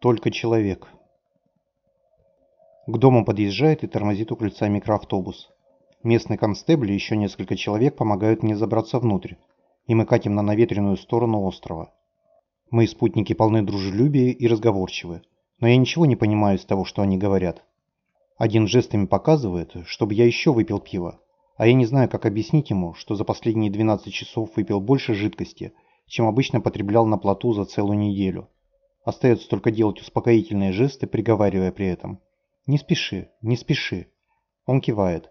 Только человек. К дому подъезжает и тормозит у крыльца микроавтобус. Местный констебль и еще несколько человек помогают мне забраться внутрь, и мы катим на наветренную сторону острова. Мои спутники полны дружелюбия и разговорчивы, но я ничего не понимаю из того, что они говорят. Один жестами показывает, чтобы я еще выпил пиво, а я не знаю, как объяснить ему, что за последние 12 часов выпил больше жидкости, чем обычно потреблял на плоту за целую неделю. Остается только делать успокоительные жесты, приговаривая при этом. «Не спеши, не спеши». Он кивает.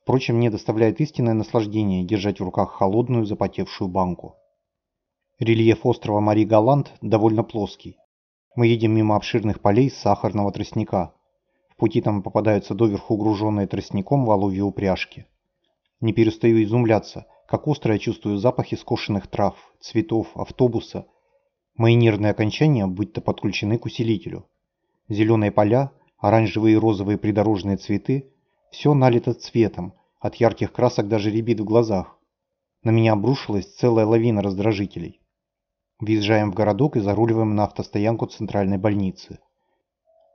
Впрочем, мне доставляет истинное наслаждение держать в руках холодную запотевшую банку. Рельеф острова Мари-Галант довольно плоский. Мы едем мимо обширных полей сахарного тростника. В пути там попадаются доверху груженные тростником воловьи упряжки. Не перестаю изумляться, как остро я чувствую запахи скошенных трав, цветов, автобуса. Мои нервные окончания будто подключены к усилителю. Зеленые поля, оранжевые и розовые придорожные цветы – все налито цветом, от ярких красок даже рябит в глазах. На меня обрушилась целая лавина раздражителей. Въезжаем в городок и заруливаем на автостоянку центральной больницы.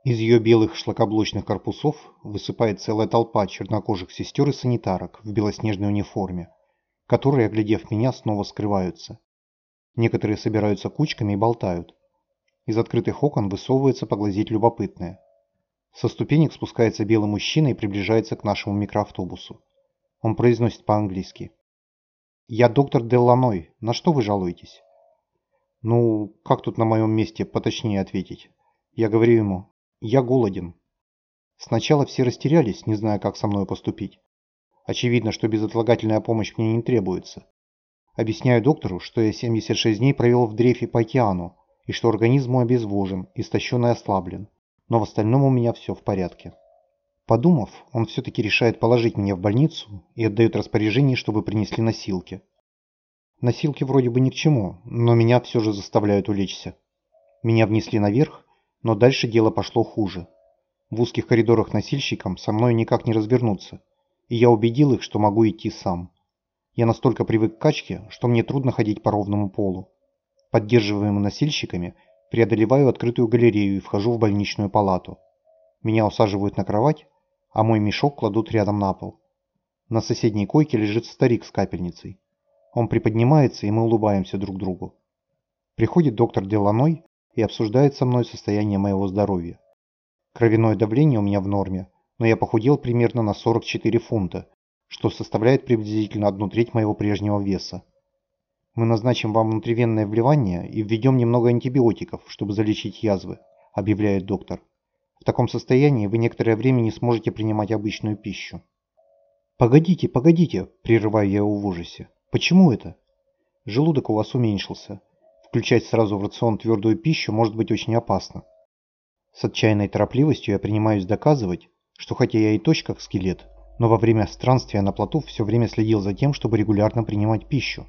Из ее белых шлакоблочных корпусов высыпает целая толпа чернокожих сестер и санитарок в белоснежной униформе, которые, оглядев меня, снова скрываются. Некоторые собираются кучками и болтают. Из открытых окон высовывается поглазеть любопытное. Со ступенек спускается белый мужчина и приближается к нашему микроавтобусу. Он произносит по-английски. «Я доктор Делланой. На что вы жалуетесь?» «Ну, как тут на моем месте поточнее ответить?» Я говорю ему. «Я голоден». Сначала все растерялись, не зная, как со мной поступить. Очевидно, что безотлагательная помощь мне не требуется. Объясняю доктору, что я 76 дней провел в дрейфе по океану, и что организм мой обезвожен, истощен и ослаблен. Но в остальном у меня все в порядке. Подумав, он все-таки решает положить меня в больницу и отдает распоряжение, чтобы принесли носилки. Носилки вроде бы ни к чему, но меня все же заставляют улечься. Меня внесли наверх, но дальше дело пошло хуже. В узких коридорах носильщикам со мной никак не развернуться, и я убедил их, что могу идти сам. Я настолько привык к качке, что мне трудно ходить по ровному полу. Поддерживаемый носильщиками, преодолеваю открытую галерею и вхожу в больничную палату. Меня усаживают на кровать, а мой мешок кладут рядом на пол. На соседней койке лежит старик с капельницей. Он приподнимается, и мы улыбаемся друг другу. Приходит доктор Деланой и обсуждает со мной состояние моего здоровья. Кровяное давление у меня в норме, но я похудел примерно на 44 фунта, что составляет приблизительно одну треть моего прежнего веса. Мы назначим вам внутривенное вливание и введем немного антибиотиков, чтобы залечить язвы, объявляет доктор. В таком состоянии вы некоторое время не сможете принимать обычную пищу. «Погодите, погодите!» – прерываю я его в ужасе. «Почему это?» «Желудок у вас уменьшился. Включать сразу в рацион твердую пищу может быть очень опасно». С отчаянной торопливостью я принимаюсь доказывать, что хотя я и точка как скелет, но во время странствия на плоту все время следил за тем, чтобы регулярно принимать пищу.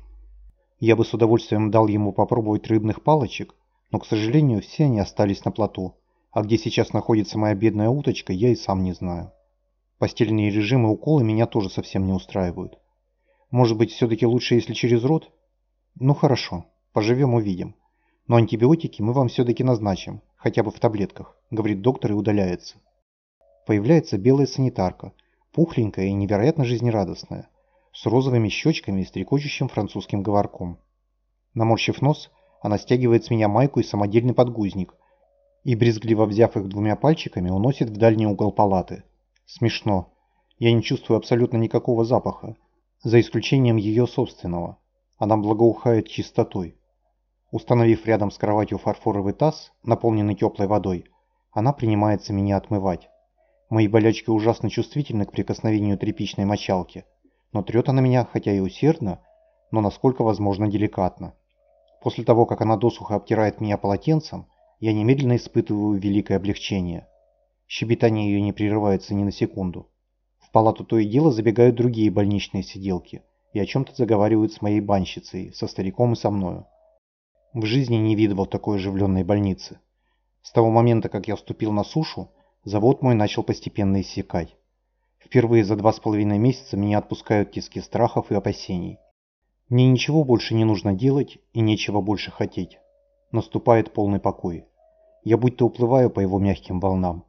Я бы с удовольствием дал ему попробовать рыбных палочек, но, к сожалению, все они остались на плоту, а где сейчас находится моя бедная уточка, я и сам не знаю. Постельные режимы уколы меня тоже совсем не устраивают. Может быть, все-таки лучше, если через рот? Ну хорошо, поживем увидим. Но антибиотики мы вам все-таки назначим, хотя бы в таблетках, говорит доктор и удаляется. Появляется белая санитарка, пухленькая и невероятно жизнерадостная, с розовыми щечками и стрекочущим французским говорком. Наморщив нос, она стягивает с меня майку и самодельный подгузник – и, брезгливо взяв их двумя пальчиками, уносит в дальний угол палаты. Смешно. Я не чувствую абсолютно никакого запаха, за исключением ее собственного. Она благоухает чистотой. Установив рядом с кроватью фарфоровый таз, наполненный теплой водой, она принимается меня отмывать. Мои болячки ужасно чувствительны к прикосновению тряпичной мочалки, но трет она меня, хотя и усердно, но насколько возможно деликатно. После того, как она досуха обтирает меня полотенцем, я немедленно испытываю великое облегчение. Щебетание ее не прерывается ни на секунду. В палату то и дело забегают другие больничные сиделки и о чем-то заговаривают с моей банщицей, со стариком и со мною. В жизни не видывал такой оживленной больницы. С того момента, как я вступил на сушу, завод мой начал постепенно иссякать. Впервые за два с половиной месяца меня отпускают тиски страхов и опасений. Мне ничего больше не нужно делать и нечего больше хотеть наступает полный покой. Я будто уплываю по его мягким волнам.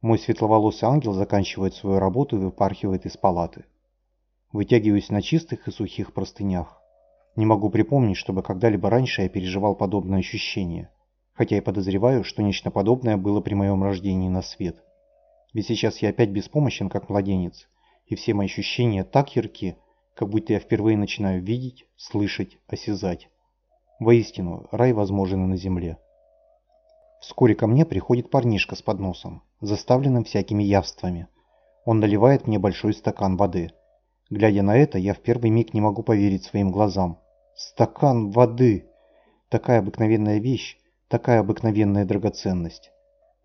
Мой светловолосый ангел заканчивает свою работу и выпархивает из палаты. Вытягиваюсь на чистых и сухих простынях. Не могу припомнить, чтобы когда-либо раньше я переживал подобное ощущение, хотя и подозреваю, что нечто подобное было при моем рождении на свет. Ведь сейчас я опять беспомощен, как младенец, и все мои ощущения так ярки, как будто я впервые начинаю видеть, слышать, осязать. Воистину, рай возможен и на земле. Вскоре ко мне приходит парнишка с подносом, заставленным всякими явствами. Он наливает мне большой стакан воды. Глядя на это, я в первый миг не могу поверить своим глазам. Стакан воды! Такая обыкновенная вещь, такая обыкновенная драгоценность.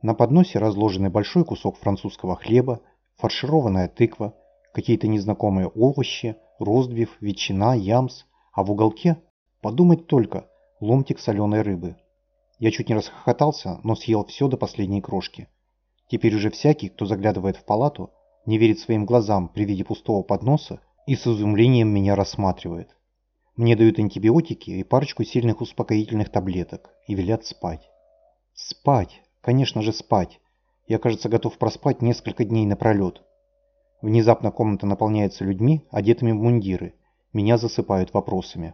На подносе разложены большой кусок французского хлеба, фаршированная тыква, какие-то незнакомые овощи, роздбив, ветчина, ямс, а в уголке, подумать только, ломтик соленой рыбы. Я чуть не расхохотался, но съел все до последней крошки. Теперь уже всякий, кто заглядывает в палату, не верит своим глазам при виде пустого подноса и с изумлением меня рассматривает. Мне дают антибиотики и парочку сильных успокоительных таблеток и велят спать. Спать! Конечно же спать. Я, кажется, готов проспать несколько дней напролет. Внезапно комната наполняется людьми, одетыми в мундиры. Меня засыпают вопросами.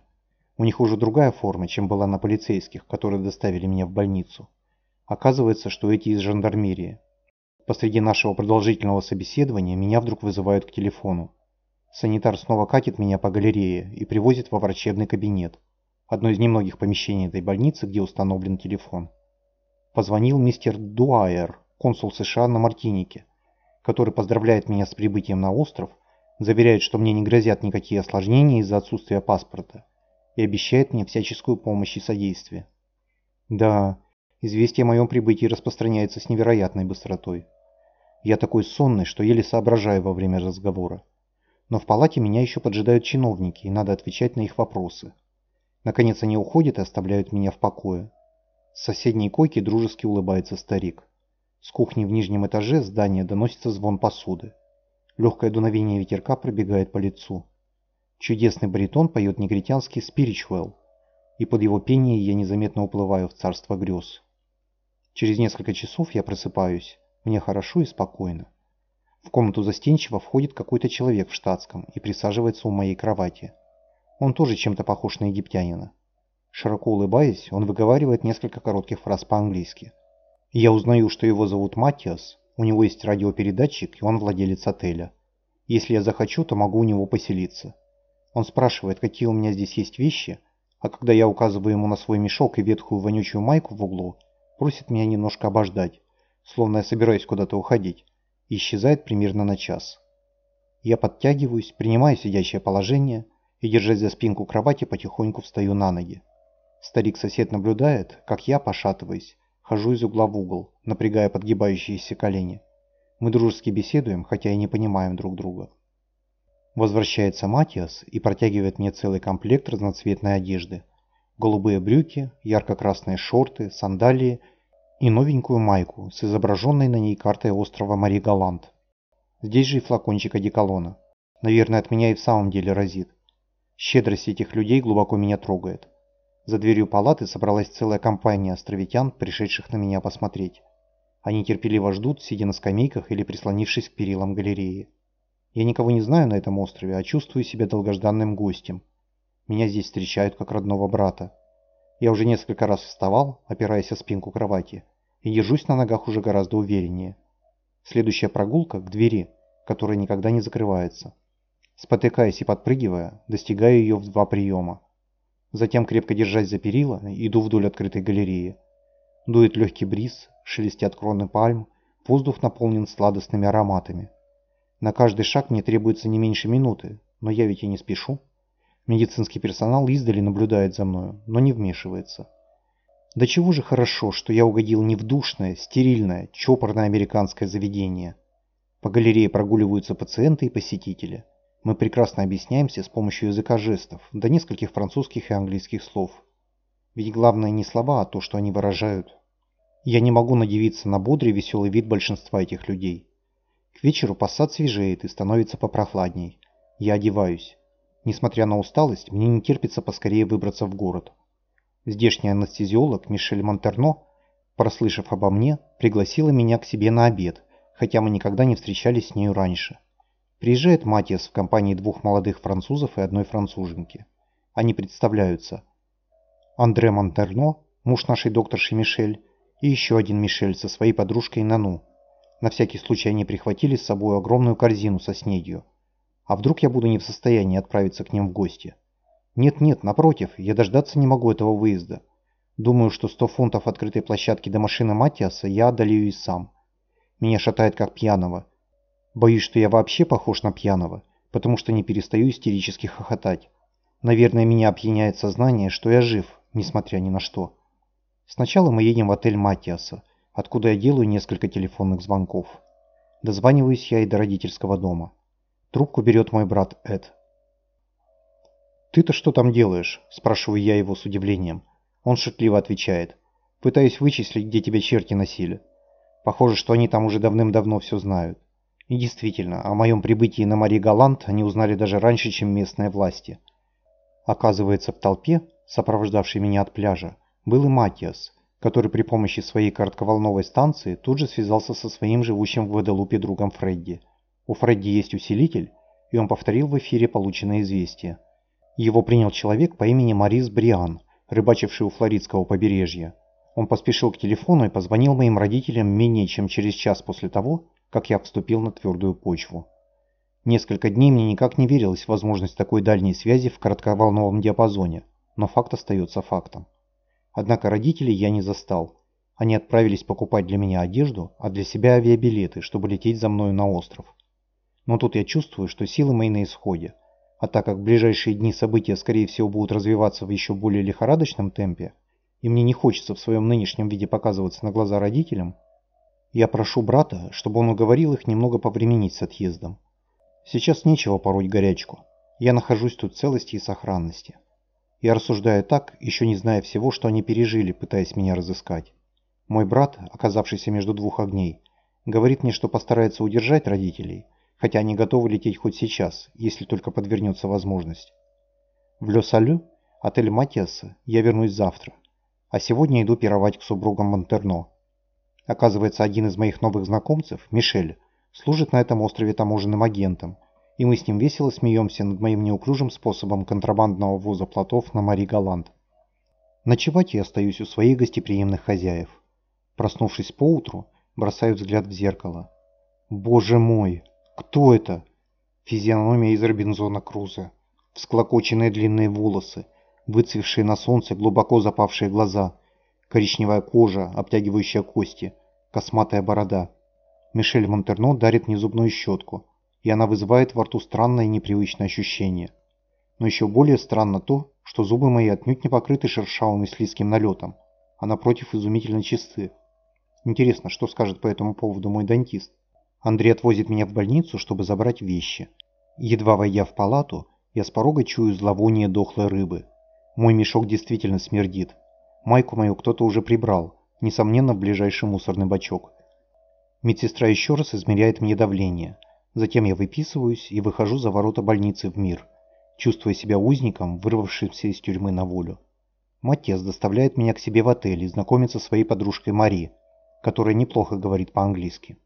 У них уже другая форма, чем была на полицейских, которые доставили меня в больницу. Оказывается, что эти из жандармерии. Посреди нашего продолжительного собеседования меня вдруг вызывают к телефону. Санитар снова катит меня по галерее и привозит во врачебный кабинет. Одно из немногих помещений этой больницы, где установлен телефон. Позвонил мистер Дуайер, консул США на Мартинике, который поздравляет меня с прибытием на остров, заверяет, что мне не грозят никакие осложнения из-за отсутствия паспорта и обещает мне всяческую помощь и содействие. Да, известие о моем прибытии распространяется с невероятной быстротой. Я такой сонный, что еле соображаю во время разговора. Но в палате меня еще поджидают чиновники, и надо отвечать на их вопросы. Наконец они уходят и оставляют меня в покое. С соседней койки дружески улыбается старик. С кухни в нижнем этаже здания доносится звон посуды. Легкое дуновение ветерка пробегает по лицу. Чудесный баритон поет негритянский «Spiritual», и под его пение я незаметно уплываю в царство грез. Через несколько часов я просыпаюсь, мне хорошо и спокойно. В комнату застенчиво входит какой-то человек в штатском и присаживается у моей кровати. Он тоже чем-то похож на египтянина. Широко улыбаясь, он выговаривает несколько коротких фраз по-английски. Я узнаю, что его зовут Матиас, у него есть радиопередатчик и он владелец отеля. Если я захочу, то могу у него поселиться. Он спрашивает, какие у меня здесь есть вещи, а когда я указываю ему на свой мешок и ветхую вонючую майку в углу, просит меня немножко обождать, словно я собираюсь куда-то уходить, и исчезает примерно на час. Я подтягиваюсь, принимаю сидящее положение и, держась за спинку кровати, потихоньку встаю на ноги. Старик-сосед наблюдает, как я, пошатываясь, хожу из угла в угол, напрягая подгибающиеся колени. Мы дружески беседуем, хотя и не понимаем друг друга. Возвращается Матиас и протягивает мне целый комплект разноцветной одежды. Голубые брюки, ярко-красные шорты, сандалии и новенькую майку с изображенной на ней картой острова Мари Галант. Здесь же и флакончик одеколона. Наверное, от меня и в самом деле разит. Щедрость этих людей глубоко меня трогает. За дверью палаты собралась целая компания островитян, пришедших на меня посмотреть. Они терпеливо ждут, сидя на скамейках или прислонившись к перилам галереи. Я никого не знаю на этом острове, а чувствую себя долгожданным гостем. Меня здесь встречают как родного брата. Я уже несколько раз вставал, опираясь о спинку кровати, и держусь на ногах уже гораздо увереннее. Следующая прогулка к двери, которая никогда не закрывается. Спотыкаясь и подпрыгивая, достигаю ее в два приема. Затем, крепко держась за перила, иду вдоль открытой галереи. Дует легкий бриз, шелестят кроны пальм, воздух наполнен сладостными ароматами. На каждый шаг мне требуется не меньше минуты, но я ведь и не спешу. Медицинский персонал издали наблюдает за мною, но не вмешивается. Да чего же хорошо, что я угодил не в душное, стерильное, чопорное американское заведение. По галерее прогуливаются пациенты и посетители. Мы прекрасно объясняемся с помощью языка жестов, до нескольких французских и английских слов. Ведь главное не слова, а то, что они выражают. Я не могу надевиться на бодрый веселый вид большинства этих людей. К вечеру посад свежеет и становится попрохладней. Я одеваюсь. Несмотря на усталость, мне не терпится поскорее выбраться в город. Здешний анестезиолог Мишель Монтерно прослышав обо мне, пригласила меня к себе на обед, хотя мы никогда не встречались с нею раньше. Приезжает Матиас в компании двух молодых французов и одной француженки. Они представляются. Андре Монтерно, муж нашей докторши Мишель, и еще один Мишель со своей подружкой Нану. На всякий случай они прихватили с собой огромную корзину со снедью. А вдруг я буду не в состоянии отправиться к ним в гости? Нет-нет, напротив, я дождаться не могу этого выезда. Думаю, что 100 фунтов открытой площадки до машины Матиаса я одолею и сам. Меня шатает как пьяного. Боюсь, что я вообще похож на пьяного, потому что не перестаю истерически хохотать. Наверное, меня опьяняет сознание, что я жив, несмотря ни на что. Сначала мы едем в отель Матиаса, откуда я делаю несколько телефонных звонков. Дозваниваюсь я и до родительского дома. Трубку берет мой брат Эд. «Ты-то что там делаешь?» – спрашиваю я его с удивлением. Он шутливо отвечает. «Пытаюсь вычислить, где тебя черти носили. Похоже, что они там уже давным-давно все знают. И действительно, о моем прибытии на Мари Галант они узнали даже раньше, чем местные власти. Оказывается, в толпе, сопровождавшей меня от пляжа, был и Матиас, который при помощи своей коротковолновой станции тут же связался со своим живущим в Гваделупе другом Фредди. У Фредди есть усилитель, и он повторил в эфире полученное известие. Его принял человек по имени Марис Бриан, рыбачивший у флоридского побережья. Он поспешил к телефону и позвонил моим родителям менее чем через час после того, как я вступил на твердую почву. Несколько дней мне никак не верилось в возможность такой дальней связи в коротковолновом диапазоне, но факт остается фактом. Однако родителей я не застал. Они отправились покупать для меня одежду, а для себя авиабилеты, чтобы лететь за мною на остров. Но тут я чувствую, что силы мои на исходе, а так как в ближайшие дни события, скорее всего, будут развиваться в еще более лихорадочном темпе, и мне не хочется в своем нынешнем виде показываться на глаза родителям, я прошу брата, чтобы он уговорил их немного повременить с отъездом. Сейчас нечего пороть горячку. Я нахожусь тут целости и сохранности. Я рассуждаю так, еще не зная всего, что они пережили, пытаясь меня разыскать. Мой брат, оказавшийся между двух огней, говорит мне, что постарается удержать родителей, хотя они готовы лететь хоть сейчас, если только подвернется возможность. В Ле-Салю, отель Матиаса, я вернусь завтра, а сегодня иду пировать к супругам Монтерно. Оказывается, один из моих новых знакомцев, Мишель, служит на этом острове таможенным агентом, и мы с ним весело смеемся над моим неуклюжим способом контрабандного ввоза плотов на Мари Галант. Ночевать я остаюсь у своих гостеприимных хозяев. Проснувшись поутру, бросаю взгляд в зеркало. Боже мой, кто это? Физиономия из Робинзона Круза. Всклокоченные длинные волосы, выцвевшие на солнце глубоко запавшие глаза, коричневая кожа, обтягивающая кости, косматая борода. Мишель Монтерно дарит мне зубную щетку, и она вызывает во рту странное непривычное ощущение. Но еще более странно то, что зубы мои отнюдь не покрыты шершавым и слизким налетом, а напротив изумительно чисты. Интересно, что скажет по этому поводу мой дантист? Андрей отвозит меня в больницу, чтобы забрать вещи. Едва войдя в палату, я с порога чую зловоние дохлой рыбы. Мой мешок действительно смердит. Майку мою кто-то уже прибрал, несомненно, в ближайший мусорный бачок. Медсестра еще раз измеряет мне давление. Затем я выписываюсь и выхожу за ворота больницы в мир, чувствуя себя узником, вырвавшимся из тюрьмы на волю. Матес доставляет меня к себе в отель и знакомит со своей подружкой Мари, которая неплохо говорит по-английски.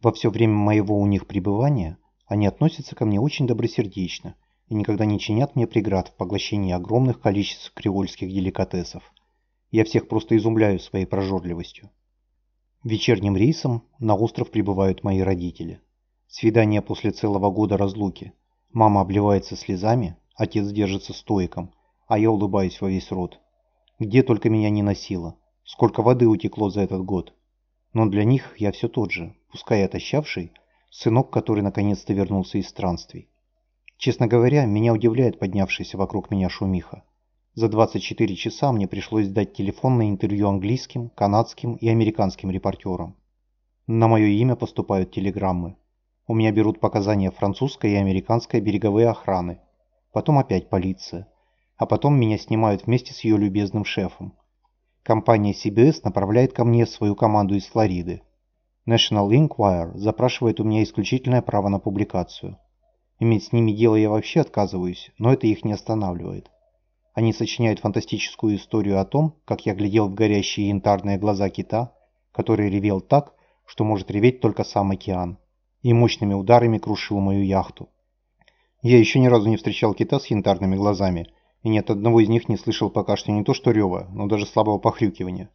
Во все время моего у них пребывания они относятся ко мне очень добросердечно и никогда не чинят мне преград в поглощении огромных количеств креольских деликатесов. Я всех просто изумляю своей прожорливостью. Вечерним рейсом на остров прибывают мои родители. Свидание после целого года разлуки. Мама обливается слезами, отец держится стоиком, а я улыбаюсь во весь рот. Где только меня не носило. Сколько воды утекло за этот год. Но для них я все тот же, пускай отощавший, сынок, который наконец-то вернулся из странствий. Честно говоря, меня удивляет поднявшаяся вокруг меня шумиха. За 24 часа мне пришлось дать телефонное интервью английским, канадским и американским репортерам. На мое имя поступают телеграммы. У меня берут показания французской и американской береговые охраны. Потом опять полиция. А потом меня снимают вместе с ее любезным шефом. Компания CBS направляет ко мне свою команду из Флориды. National Enquirer запрашивает у меня исключительное право на публикацию. Иметь с ними дело я вообще отказываюсь, но это их не останавливает. Они сочиняют фантастическую историю о том, как я глядел в горящие янтарные глаза кита, который ревел так, что может реветь только сам океан, и мощными ударами крушил мою яхту. Я еще ни разу не встречал кита с янтарными глазами, и ни от одного из них не слышал пока что не то что рева, но даже слабого похрюкивания.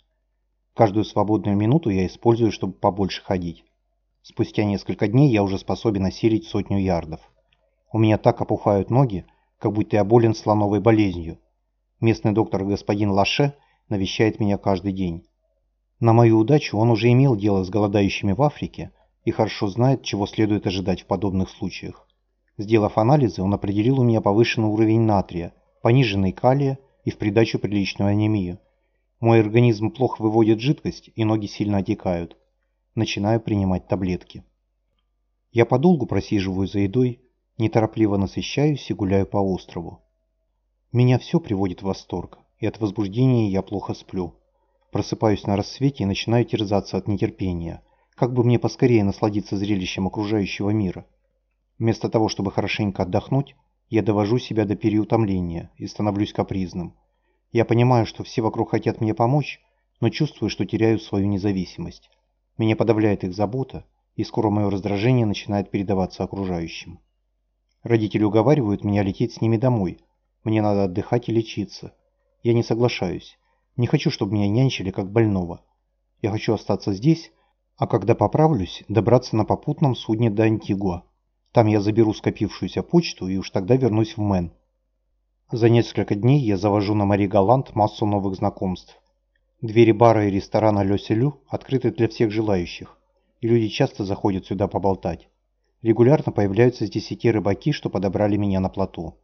Каждую свободную минуту я использую, чтобы побольше ходить. Спустя несколько дней я уже способен осилить сотню ярдов. У меня так опухают ноги, как будто я болен слоновой болезнью. Местный доктор господин Лаше навещает меня каждый день. На мою удачу он уже имел дело с голодающими в Африке и хорошо знает, чего следует ожидать в подобных случаях. Сделав анализы, он определил у меня повышенный уровень натрия, пониженный калия и в придачу приличную анемию. Мой организм плохо выводит жидкость, и ноги сильно отекают. Начинаю принимать таблетки. Я подолгу просиживаю за едой, неторопливо насыщаюсь и гуляю по острову. Меня все приводит в восторг, и от возбуждения я плохо сплю. Просыпаюсь на рассвете и начинаю терзаться от нетерпения. Как бы мне поскорее насладиться зрелищем окружающего мира. Вместо того, чтобы хорошенько отдохнуть, я довожу себя до переутомления и становлюсь капризным. Я понимаю, что все вокруг хотят мне помочь, но чувствую, что теряю свою независимость. Меня подавляет их забота, и скоро мое раздражение начинает передаваться окружающим. Родители уговаривают меня лететь с ними домой. Мне надо отдыхать и лечиться. Я не соглашаюсь. Не хочу, чтобы меня нянчили как больного. Я хочу остаться здесь, а когда поправлюсь, добраться на попутном судне до Антигуа. Там я заберу скопившуюся почту и уж тогда вернусь в Мэн. За несколько дней я завожу на Мари Галант массу новых знакомств. Двери бара и ресторана Ле Селю открыты для всех желающих, и люди часто заходят сюда поболтать. Регулярно появляются здесь и те рыбаки, что подобрали меня на плоту.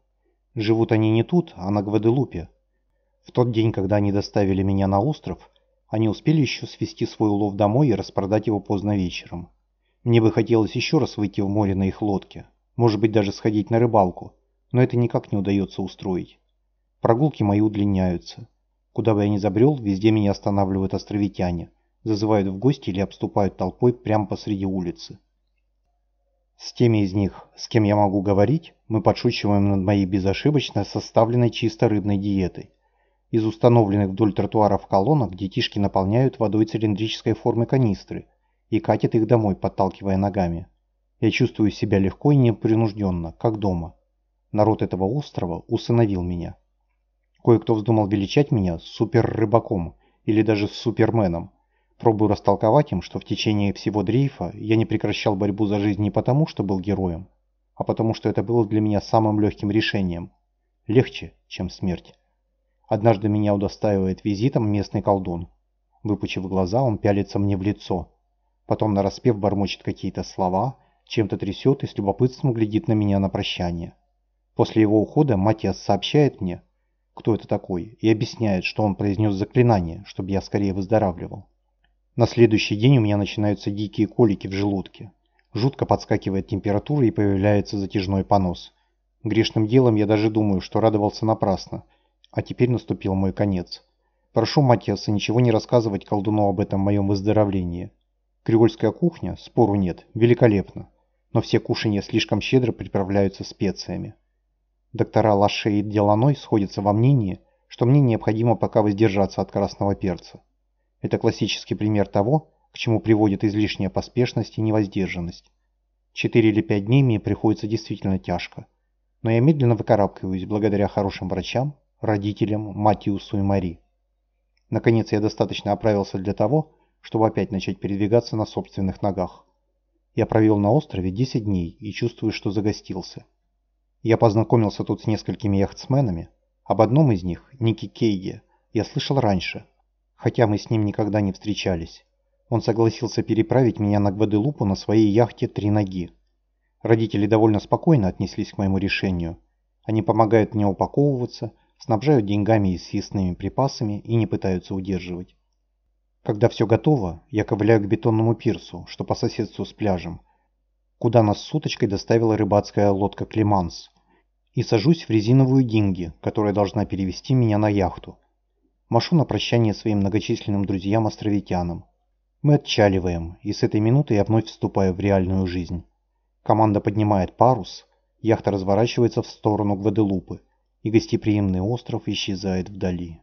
Живут они не тут, а на Гваделупе, в тот день, когда они доставили меня на остров, они успели еще свести свой улов домой и распродать его поздно вечером. Мне бы хотелось еще раз выйти в море на их лодке, может быть даже сходить на рыбалку, но это никак не удается устроить. Прогулки мои удлиняются. Куда бы я ни забрел, везде меня останавливают островитяне, зазывают в гости или обступают толпой прямо посреди улицы. С теми из них, с кем я могу говорить, мы подшучиваем над моей безошибочно составленной чисто рыбной диетой. Из установленных вдоль тротуаров колонок детишки наполняют водой цилиндрической формы канистры и катят их домой, подталкивая ногами. Я чувствую себя легко и непринужденно, как дома. Народ этого острова усыновил меня. Кое-кто вздумал величать меня супер-рыбаком или даже суперменом. Пробую растолковать им, что в течение всего дрейфа я не прекращал борьбу за жизнь не потому, что был героем, а потому что это было для меня самым легким решением. Легче, чем смерть. Однажды меня удостаивает визитом местный колдун. Выпучив глаза, он пялится мне в лицо. Потом нараспев бормочет какие-то слова, чем-то трясет и с любопытством глядит на меня на прощание. После его ухода Матиас сообщает мне, кто это такой, и объясняет, что он произнес заклинание, чтобы я скорее выздоравливал. На следующий день у меня начинаются дикие колики в желудке. Жутко подскакивает температура и появляется затяжной понос. Грешным делом я даже думаю, что радовался напрасно – а теперь наступил мой конец. Прошу Матиаса ничего не рассказывать колдуну об этом моем выздоровлении. Креольская кухня, спору нет, великолепна, но все кушанья слишком щедро приправляются специями. Доктора Лаше и Деланой сходятся во мнении, что мне необходимо пока воздержаться от красного перца. Это классический пример того, к чему приводит излишняя поспешность и невоздержанность. Четыре или пять дней мне приходится действительно тяжко, но я медленно выкарабкиваюсь благодаря хорошим врачам, родителям Матиусу и Мари. Наконец я достаточно оправился для того, чтобы опять начать передвигаться на собственных ногах. Я провел на острове 10 дней и чувствую, что загостился. Я познакомился тут с несколькими яхтсменами. Об одном из них, Ники Кейге, я слышал раньше, хотя мы с ним никогда не встречались. Он согласился переправить меня на Гваделупу на своей яхте «Три ноги». Родители довольно спокойно отнеслись к моему решению. Они помогают мне упаковываться, снабжают деньгами и съестными припасами и не пытаются удерживать. Когда все готово, я ковыляю к бетонному пирсу, что по соседству с пляжем, куда нас с уточкой доставила рыбацкая лодка «Климанс», и сажусь в резиновую динги, которая должна перевести меня на яхту. Машу на прощание своим многочисленным друзьям-островитянам. Мы отчаливаем, и с этой минуты я вновь вступаю в реальную жизнь. Команда поднимает парус, яхта разворачивается в сторону Гваделупы, и гостеприимный остров исчезает вдали.